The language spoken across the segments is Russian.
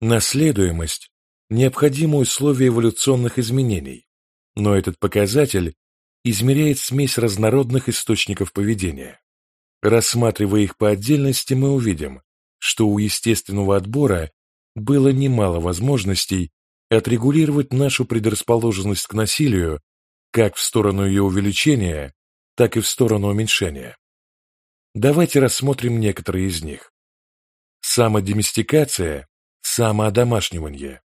Наследуемость – необходимое условие эволюционных изменений, но этот показатель измеряет смесь разнородных источников поведения. Рассматривая их по отдельности, мы увидим, что у естественного отбора было немало возможностей отрегулировать нашу предрасположенность к насилию как в сторону ее увеличения, так и в сторону уменьшения. Давайте рассмотрим некоторые из них. Самодемистикация, самоодомашнивание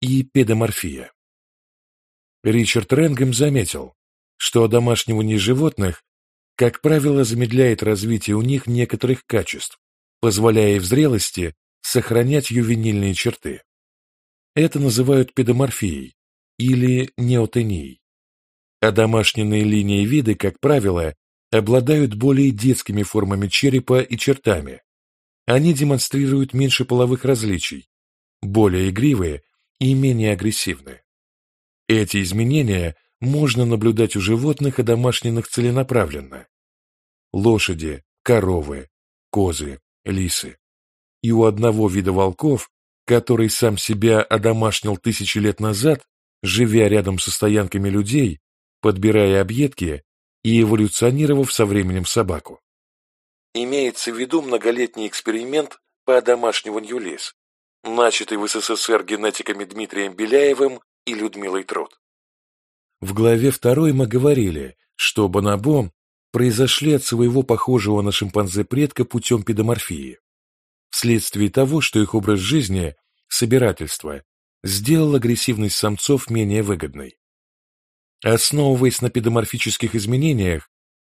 и педоморфия. Ричард Ренгем заметил, что одомашнивание животных, как правило, замедляет развитие у них некоторых качеств, позволяя в зрелости сохранять ювенильные черты. Это называют педоморфией или неотенией. Домашние линии виды, как правило, обладают более детскими формами черепа и чертами. Они демонстрируют меньше половых различий, более игривые и менее агрессивные. Эти изменения можно наблюдать у животных и домашних целенаправленно. Лошади, коровы, козы, лисы. И у одного вида волков, который сам себя одомашнил тысячи лет назад, живя рядом со стоянками людей, подбирая объедки и эволюционировав со временем собаку. Имеется в виду многолетний эксперимент по одомашниванию лис, начатый в СССР генетиками Дмитрием Беляевым и Людмилой Труд. В главе второй мы говорили, что бонобо произошли от своего похожего на шимпанзе предка путем педоморфии вследствие того, что их образ жизни, собирательство, сделал агрессивность самцов менее выгодной. Основываясь на педоморфических изменениях,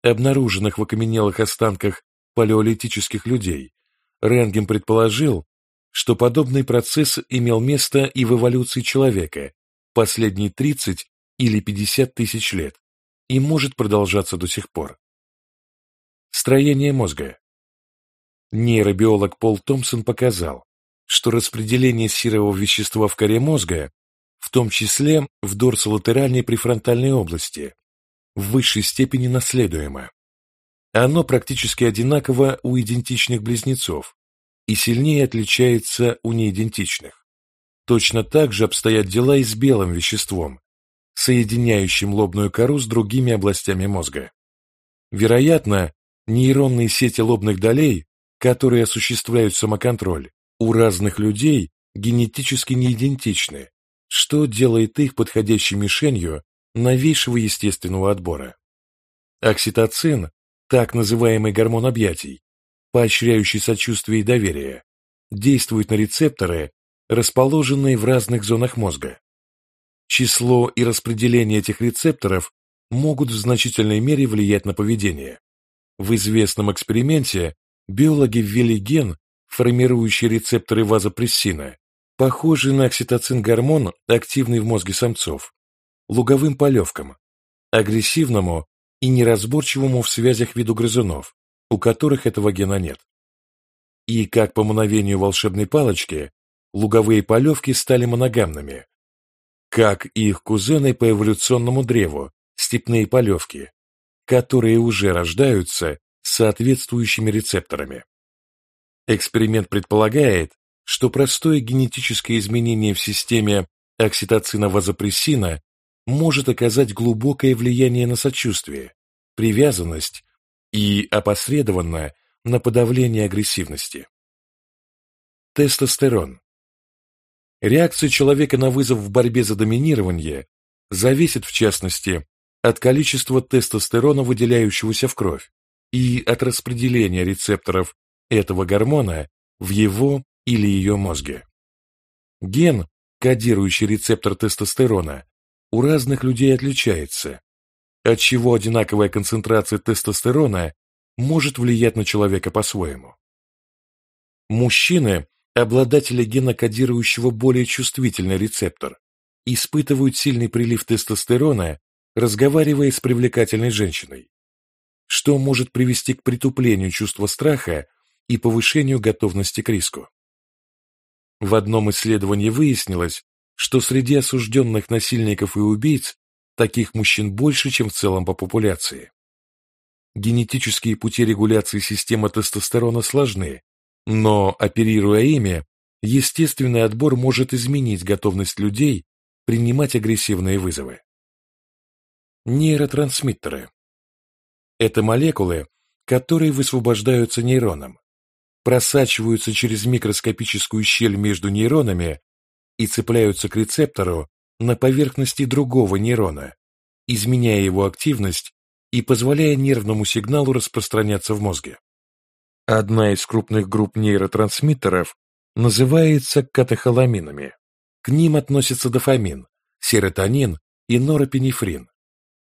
обнаруженных в окаменелых останках палеолитических людей, Ренгем предположил, что подобный процесс имел место и в эволюции человека последние 30 или 50 тысяч лет и может продолжаться до сих пор. Строение мозга Нейробиолог Пол Томпсон показал, что распределение серого вещества в коре мозга, в том числе в дорсолатеральной префронтальной области, в высшей степени наследуемо. Оно практически одинаково у идентичных близнецов и сильнее отличается у неидентичных. Точно так же обстоят дела и с белым веществом, соединяющим лобную кору с другими областями мозга. Вероятно, нейронные сети лобных долей которые осуществляют самоконтроль, у разных людей генетически не идентичны, что делает их подходящей мишенью новейшего естественного отбора. Окситоцин, так называемый гормон объятий, поощряющий сочувствие и доверие, действует на рецепторы, расположенные в разных зонах мозга. Число и распределение этих рецепторов могут в значительной мере влиять на поведение. В известном эксперименте Биологи ввели ген, формирующий рецепторы вазопрессина, похожий на окситоцин-гормон, активный в мозге самцов, луговым полевкам, агрессивному и неразборчивому в связях виду грызунов, у которых этого гена нет. И, как по мановению волшебной палочки, луговые полевки стали моногамными, как и их кузены по эволюционному древу, степные полевки, которые уже рождаются соответствующими рецепторами. Эксперимент предполагает, что простое генетическое изменение в системе окситоцина-вазопрессина может оказать глубокое влияние на сочувствие, привязанность и опосредованно на подавление агрессивности. Тестостерон. Реакция человека на вызов в борьбе за доминирование зависит, в частности, от количества тестостерона, выделяющегося в кровь, и от распределения рецепторов этого гормона в его или ее мозге. Ген, кодирующий рецептор тестостерона, у разных людей отличается, отчего одинаковая концентрация тестостерона может влиять на человека по-своему. Мужчины, обладатели гена, кодирующего более чувствительный рецептор, испытывают сильный прилив тестостерона, разговаривая с привлекательной женщиной что может привести к притуплению чувства страха и повышению готовности к риску. В одном исследовании выяснилось, что среди осужденных насильников и убийц таких мужчин больше, чем в целом по популяции. Генетические пути регуляции системы тестостерона сложны, но, оперируя ими, естественный отбор может изменить готовность людей принимать агрессивные вызовы. Нейротрансмиттеры – это молекулы, которые высвобождаются нейроном, просачиваются через микроскопическую щель между нейронами и цепляются к рецептору на поверхности другого нейрона, изменяя его активность и позволяя нервному сигналу распространяться в мозге. Одна из крупных групп нейротрансмиттеров называется катехоламинами. К ним относятся дофамин, серотонин и норопинефрин.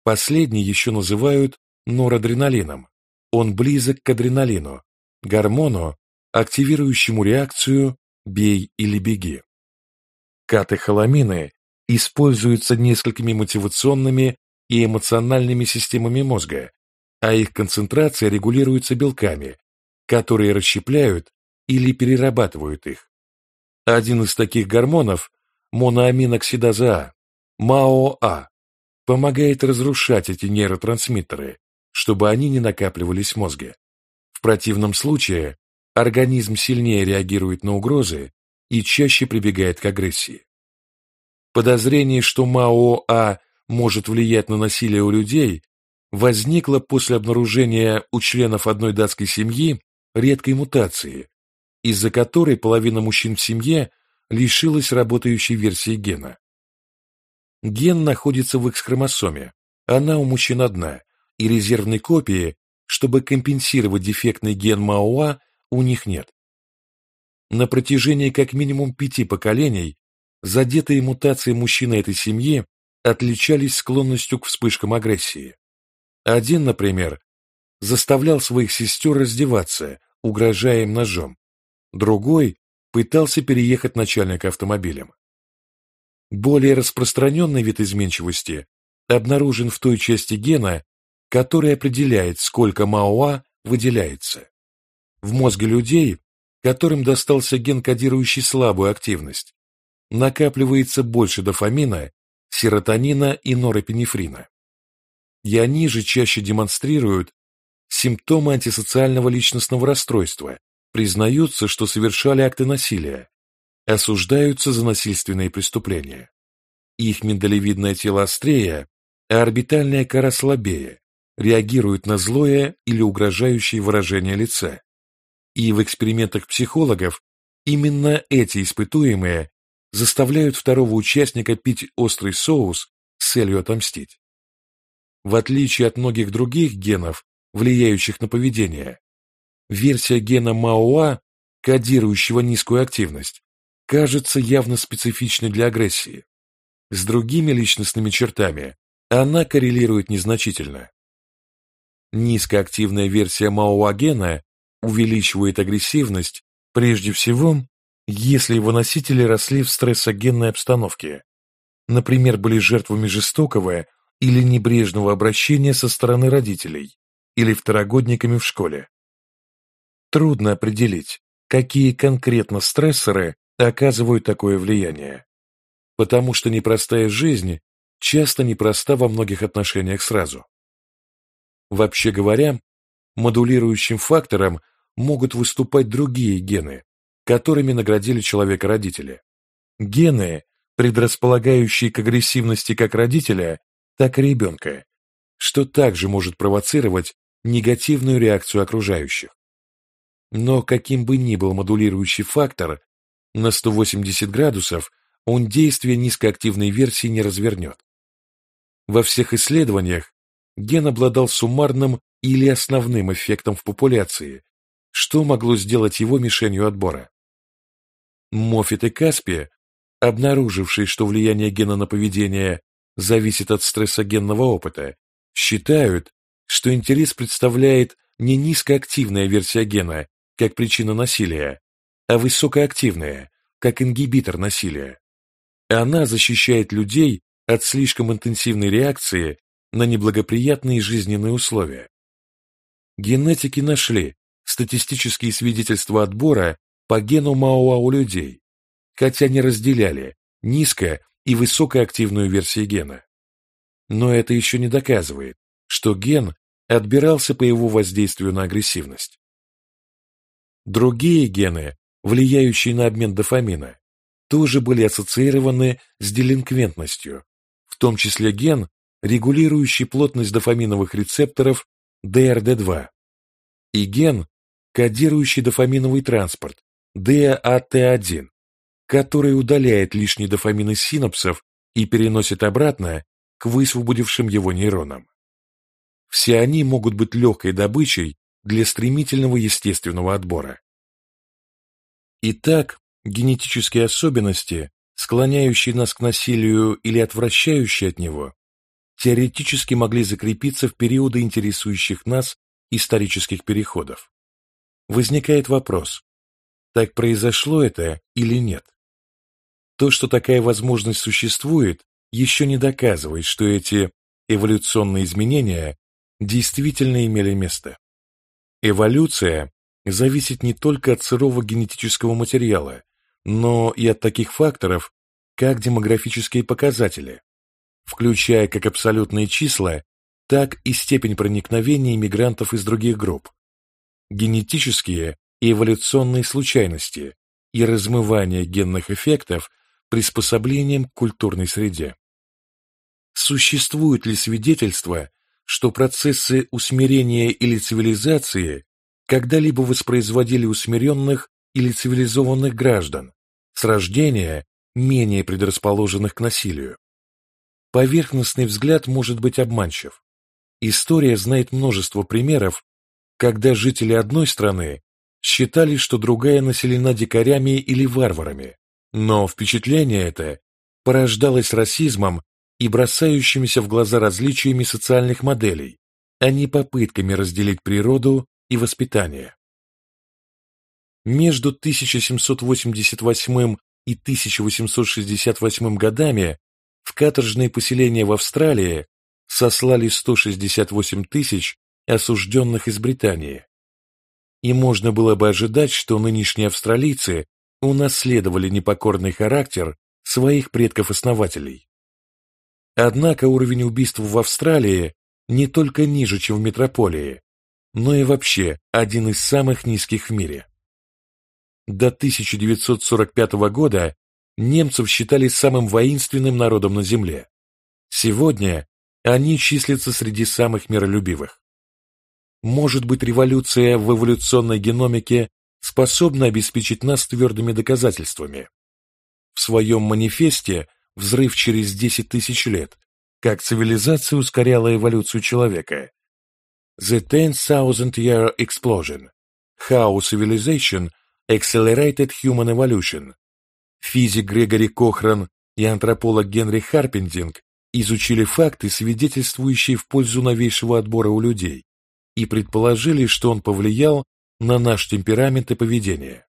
Последний еще называют норадреналином. Он близок к адреналину, гормону, активирующему реакцию «бей или беги». Катехоламины используются несколькими мотивационными и эмоциональными системами мозга, а их концентрация регулируется белками, которые расщепляют или перерабатывают их. Один из таких гормонов – моноаминоксидаза А, МАОА, помогает разрушать эти нейротрансмиттеры, чтобы они не накапливались в мозге. В противном случае организм сильнее реагирует на угрозы и чаще прибегает к агрессии. Подозрение, что МАОА может влиять на насилие у людей, возникло после обнаружения у членов одной датской семьи редкой мутации, из-за которой половина мужчин в семье лишилась работающей версии гена. Ген находится в X-хромосоме, она у мужчин одна, и резервной копии, чтобы компенсировать дефектный ген МАОА, у них нет. На протяжении как минимум пяти поколений задетые мутации мужчины этой семьи отличались склонностью к вспышкам агрессии. Один, например, заставлял своих сестер раздеваться, угрожая им ножом. Другой пытался переехать начальника автомобилем. Более распространенный вид изменчивости обнаружен в той части гена, которая определяет, сколько МАОА выделяется. В мозге людей, которым достался ген, кодирующий слабую активность, накапливается больше дофамина, серотонина и норопинефрина. И они же чаще демонстрируют симптомы антисоциального личностного расстройства, признаются, что совершали акты насилия, осуждаются за насильственные преступления. Их миндалевидное тело острее, а орбитальная кора слабее, реагирует на злое или угрожающее выражение лица. И в экспериментах психологов именно эти испытуемые заставляют второго участника пить острый соус с целью отомстить. В отличие от многих других генов, влияющих на поведение, версия гена МАОА, кодирующего низкую активность, кажется явно специфичной для агрессии. С другими личностными чертами она коррелирует незначительно. Низкоактивная версия МАОА гена увеличивает агрессивность прежде всего если его носители росли в стрессогенной обстановке, например, были жертвами жестокого или небрежного обращения со стороны родителей или второгодниками в школе. Трудно определить, какие конкретно стрессоры оказывают такое влияние, потому что непростая жизнь часто непроста во многих отношениях сразу. Вообще говоря, модулирующим фактором могут выступать другие гены, которыми наградили человека родители. Гены, предрасполагающие к агрессивности как родителя, так и ребенка, что также может провоцировать негативную реакцию окружающих. Но каким бы ни был модулирующий фактор, на 180 градусов он действие низкоактивной версии не развернет. Во всех исследованиях ген обладал суммарным или основным эффектом в популяции, что могло сделать его мишенью отбора. Моффит и Каспи, обнаружившие, что влияние гена на поведение зависит от стрессогенного опыта, считают, что интерес представляет не низкоактивная версия гена, как причина насилия, а высокоактивная, как ингибитор насилия. Она защищает людей от слишком интенсивной реакции на неблагоприятные жизненные условия. Генетики нашли статистические свидетельства отбора по гену Маоа у людей, хотя не разделяли низко- и высокоактивную версии гена. Но это еще не доказывает, что ген отбирался по его воздействию на агрессивность. Другие гены влияющие на обмен дофамина, тоже были ассоциированы с делинквентностью, в том числе ген, регулирующий плотность дофаминовых рецепторов DRD2, и ген, кодирующий дофаминовый транспорт DAT1, который удаляет лишний дофамин из синапсов и переносит обратно к высвободившим его нейронам. Все они могут быть легкой добычей для стремительного естественного отбора. Итак, генетические особенности, склоняющие нас к насилию или отвращающие от него, теоретически могли закрепиться в периоды интересующих нас исторических переходов. Возникает вопрос, так произошло это или нет? То, что такая возможность существует, еще не доказывает, что эти эволюционные изменения действительно имели место. Эволюция зависит не только от сырого генетического материала, но и от таких факторов, как демографические показатели, включая как абсолютные числа, так и степень проникновения иммигрантов из других групп, генетические и эволюционные случайности и размывание генных эффектов приспособлением к культурной среде. Существуют ли свидетельства, что процессы усмирения или цивилизации когда-либо воспроизводили усмиренных или цивилизованных граждан с рождения менее предрасположенных к насилию? Поверхностный взгляд может быть обманчив. История знает множество примеров, когда жители одной страны считали, что другая населена дикарями или варварами, но впечатление это порождалось расизмом и бросающимися в глаза различиями социальных моделей, а не попытками разделить природу и воспитание. Между 1788 и 1868 годами в каторжные поселения в Австралии сослали 168 тысяч осужденных из Британии. И можно было бы ожидать, что нынешние австралийцы унаследовали непокорный характер своих предков-основателей. Однако уровень убийств в Австралии не только ниже, чем в метрополии, но и вообще один из самых низких в мире. До 1945 года немцев считали самым воинственным народом на Земле. Сегодня они числятся среди самых миролюбивых. Может быть, революция в эволюционной геномике способна обеспечить нас твердыми доказательствами. В своем манифесте взрыв через 10 тысяч лет, как цивилизация ускоряла эволюцию человека. The 10,000 Year Explosion How Civilization Accelerated Human Evolution Физик Грегори Кохран и антрополог Генри Харпендинг изучили факты, свидетельствующие в пользу новейшего отбора у людей, и предположили, что он повлиял на наш темперамент и поведение.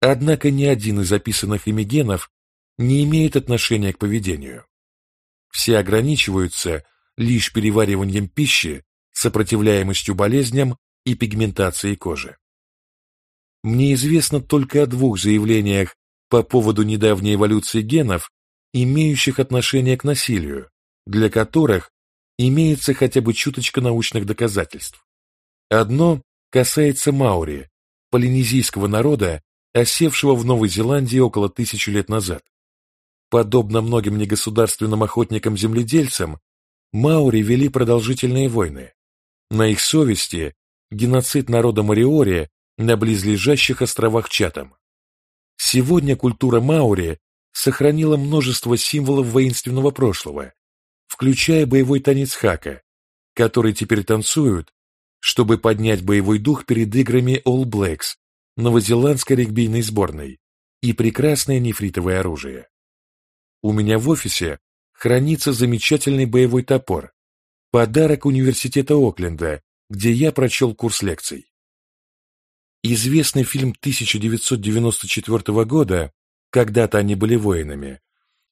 Однако ни один из описанных ими генов не имеет отношения к поведению. Все ограничиваются лишь перевариванием пищи, сопротивляемостью болезням и пигментацией кожи. Мне известно только о двух заявлениях по поводу недавней эволюции генов, имеющих отношение к насилию, для которых имеется хотя бы чуточка научных доказательств. Одно касается маори, полинезийского народа, осевшего в Новой Зеландии около тысячи лет назад. Подобно многим негосударственным охотникам-земледельцам, маори вели продолжительные войны. На их совести геноцид народа Мариори на близлежащих островах Чатам. Сегодня культура маори сохранила множество символов воинственного прошлого, включая боевой танец хака, который теперь танцуют, чтобы поднять боевой дух перед играми All Blacks, новозеландской регбийной сборной и прекрасное нефритовое оружие. У меня в офисе хранится замечательный боевой топор, подарок университета Окленда, где я прочел курс лекций. Известный фильм 1994 года «Когда-то они были воинами»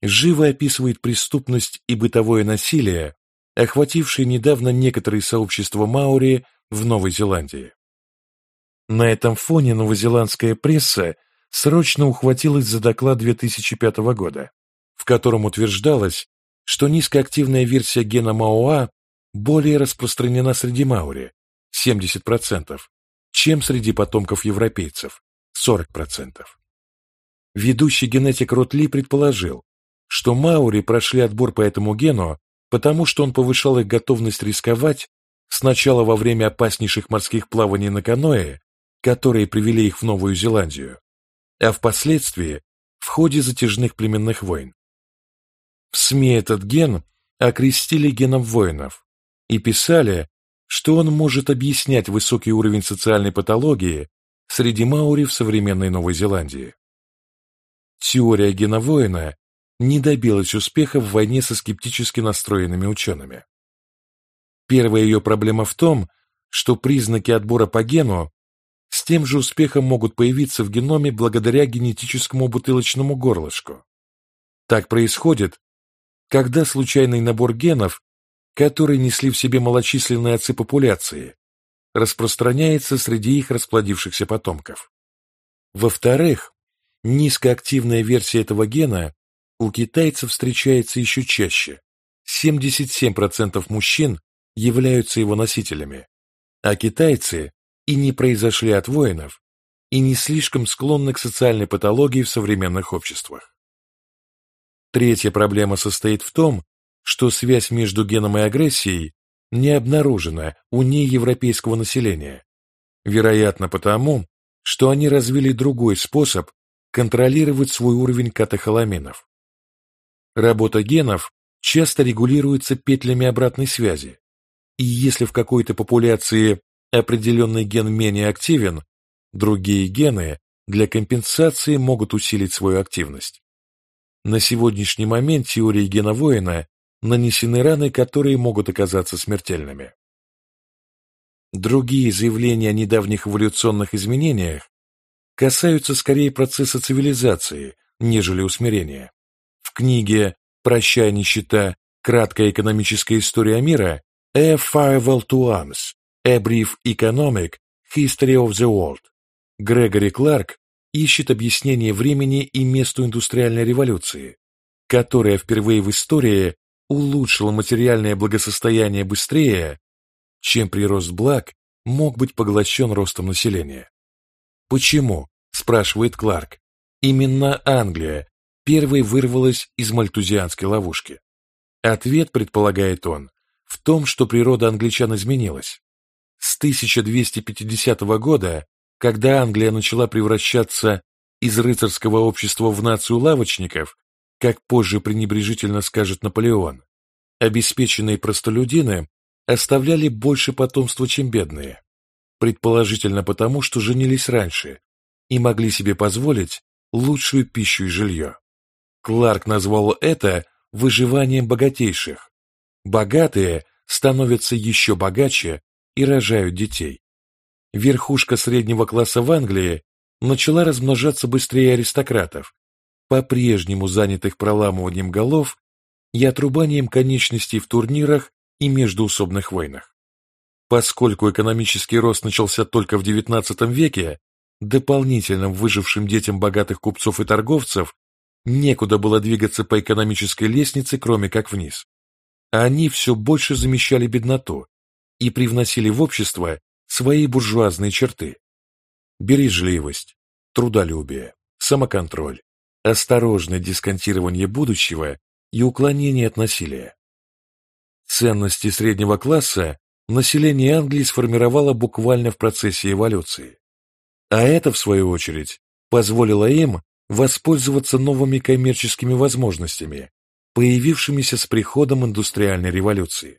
живо описывает преступность и бытовое насилие, охватившие недавно некоторые сообщества маори в Новой Зеландии. На этом фоне новозеландская пресса срочно ухватилась за доклад 2005 года, в котором утверждалось, что низкоактивная версия гена МАОА более распространена среди маори 70%, чем среди потомков европейцев 40%. Ведущий генетик Ротли предположил, что маори прошли отбор по этому гену, потому что он повышал их готовность рисковать сначала во время опаснейших морских плаваний на каноэ, которые привели их в Новую Зеландию, а впоследствии в ходе затяжных племенных войн. В СМИ этот ген окрестили геном воинов и писали, что он может объяснять высокий уровень социальной патологии среди маори в современной Новой Зеландии. Теория гена воина не добилась успеха в войне со скептически настроенными учеными. Первая ее проблема в том, что признаки отбора по гену с тем же успехом могут появиться в геноме благодаря генетическому бутылочному горлышку. Так происходит, когда случайный набор генов, которые несли в себе малочисленные отцы популяции, распространяется среди их расплодившихся потомков. Во-вторых, низкоактивная версия этого гена у китайцев встречается еще чаще. 77% мужчин являются его носителями, а китайцы и не произошли от воинов, и не слишком склонны к социальной патологии в современных обществах. Третья проблема состоит в том, что связь между геном и агрессией не обнаружена у неевропейского населения, вероятно потому, что они развили другой способ контролировать свой уровень катехоламинов. Работа генов часто регулируется петлями обратной связи, и если в какой-то популяции определенный ген менее активен, другие гены для компенсации могут усилить свою активность. На сегодняшний момент теории гена воина нанесены раны, которые могут оказаться смертельными. Другие заявления о недавних эволюционных изменениях касаются скорее процесса цивилизации, нежели усмирения. В книге «Прощай, нищета. Краткая экономическая история мира» A Farewell to Arms A Brief Economic History of the World Грегори Кларк ищет объяснение времени и месту индустриальной революции, которая впервые в истории улучшила материальное благосостояние быстрее, чем прирост благ мог быть поглощен ростом населения. Почему, спрашивает Кларк, именно Англия первой вырвалась из мальтузианской ловушки? Ответ, предполагает он, в том, что природа англичан изменилась. С 1250 года, когда Англия начала превращаться из рыцарского общества в нацию лавочников, как позже пренебрежительно скажет Наполеон, обеспеченные простолюдины оставляли больше потомства, чем бедные, предположительно потому, что женились раньше и могли себе позволить лучшую пищу и жилье. Кларк назвал это выживанием богатейших. Богатые становятся еще богаче и рожают детей. Верхушка среднего класса в Англии начала размножаться быстрее аристократов, по-прежнему занятых проламыванием голов и отрубанием конечностей в турнирах и междуусобных войнах. Поскольку экономический рост начался только в XIX веке, дополнительным выжившим детям богатых купцов и торговцев некуда было двигаться по экономической лестнице, кроме как вниз. Они все больше замещали бедноту и привносили в общество свои буржуазные черты. Бережливость, трудолюбие, самоконтроль, осторожное дисконтирование будущего и уклонение от насилия. Ценности среднего класса население Англии сформировало буквально в процессе эволюции. А это, в свою очередь, позволило им воспользоваться новыми коммерческими возможностями, появившимися с приходом индустриальной революции.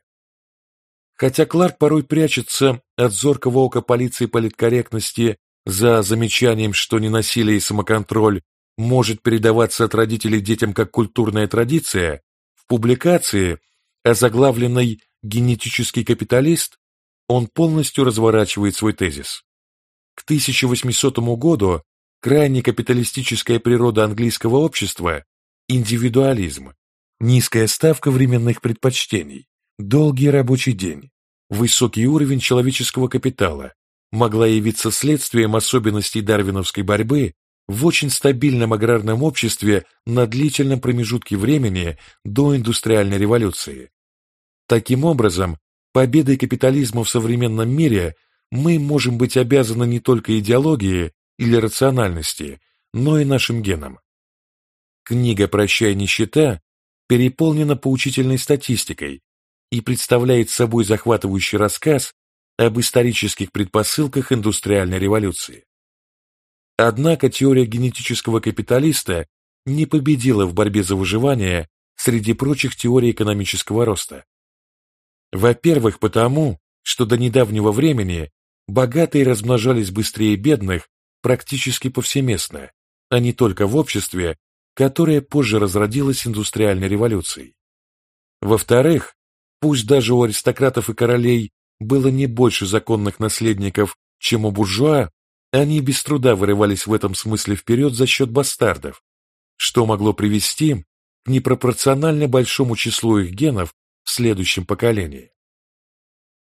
Хотя Кларк порой прячется от зоркого ока полиции политкорректности за замечанием, что ненасилие и самоконтроль может передаваться от родителей детям как культурная традиция, в публикации, озаглавленной «Генетический капиталист», он полностью разворачивает свой тезис. К 1800 году крайне капиталистическая природа английского общества – индивидуализм, низкая ставка временных предпочтений, долгий рабочий день, высокий уровень человеческого капитала могла явиться следствием особенностей дарвиновской борьбы в очень стабильном аграрном обществе на длительном промежутке времени до индустриальной революции. Таким образом, победой капитализма в современном мире мы можем быть обязаны не только идеологии, или рациональности, но и нашим генам. Книга «Прощай, нищета» переполнена поучительной статистикой и представляет собой захватывающий рассказ об исторических предпосылках индустриальной революции. Однако теория генетического капиталиста не победила в борьбе за выживание среди прочих теорий экономического роста. Во-первых, потому, что до недавнего времени богатые размножались быстрее бедных практически повсеместно, а не только в обществе, которое позже разродилось индустриальной революцией. Во-вторых, пусть даже у аристократов и королей было не больше законных наследников, чем у буржуа, они без труда вырывались в этом смысле вперед за счет бастардов, что могло привести к непропорционально большому числу их генов в следующем поколении.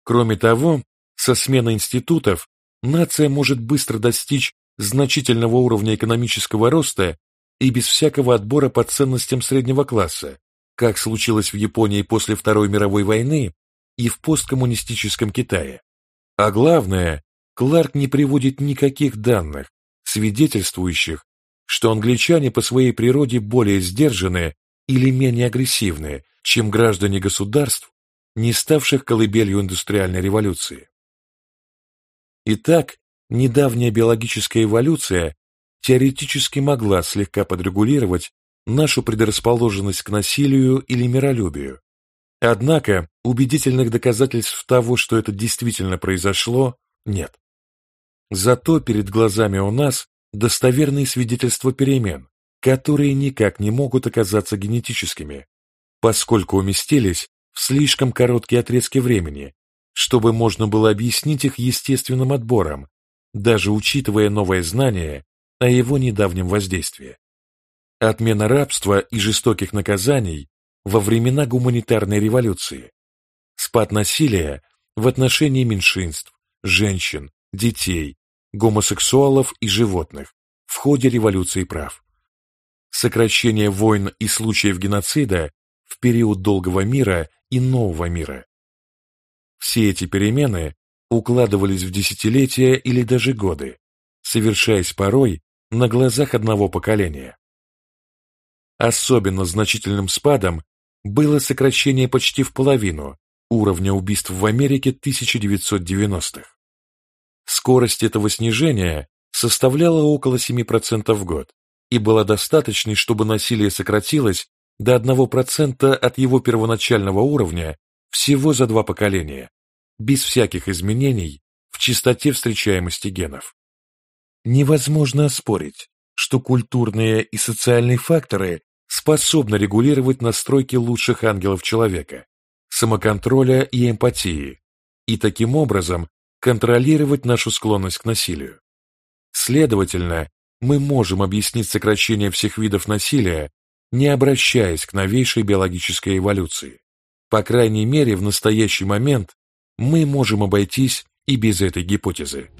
Кроме того, со сменой институтов нация может быстро достичь значительного уровня экономического роста и без всякого отбора по ценностям среднего класса, как случилось в Японии после Второй мировой войны и в посткоммунистическом Китае. А главное, Кларк не приводит никаких данных, свидетельствующих, что англичане по своей природе более сдержанные или менее агрессивные, чем граждане государств, не ставших колыбелью индустриальной революции. Итак, недавняя биологическая эволюция теоретически могла слегка подрегулировать нашу предрасположенность к насилию или миролюбию. Однако убедительных доказательств того, что это действительно произошло, нет. Зато перед глазами у нас достоверные свидетельства перемен, которые никак не могут оказаться генетическими, поскольку уместились в слишком короткие отрезки времени, чтобы можно было объяснить их естественным отбором, даже учитывая новое знание о его недавнем воздействии. Отмена рабства и жестоких наказаний во времена гуманитарной революции, спад насилия в отношении меньшинств, женщин, детей, гомосексуалов и животных в ходе революции прав, сокращение войн и случаев геноцида в период долгого мира и нового мира. Все эти перемены укладывались в десятилетия или даже годы, совершаясь порой на глазах одного поколения. Особенно значительным спадом было сокращение почти в половину уровня убийств в Америке 1990-х. Скорость этого снижения составляла около 7% в год и была достаточной, чтобы насилие сократилось до 1% от его первоначального уровня всего за два поколения, без всяких изменений в частоте встречаемости генов. Невозможно оспорить, что культурные и социальные факторы способны регулировать настройки лучших ангелов человека, самоконтроля и эмпатии, и таким образом контролировать нашу склонность к насилию. Следовательно, мы можем объяснить сокращение всех видов насилия, не обращаясь к новейшей биологической эволюции. По крайней мере, в настоящий момент мы можем обойтись и без этой гипотезы.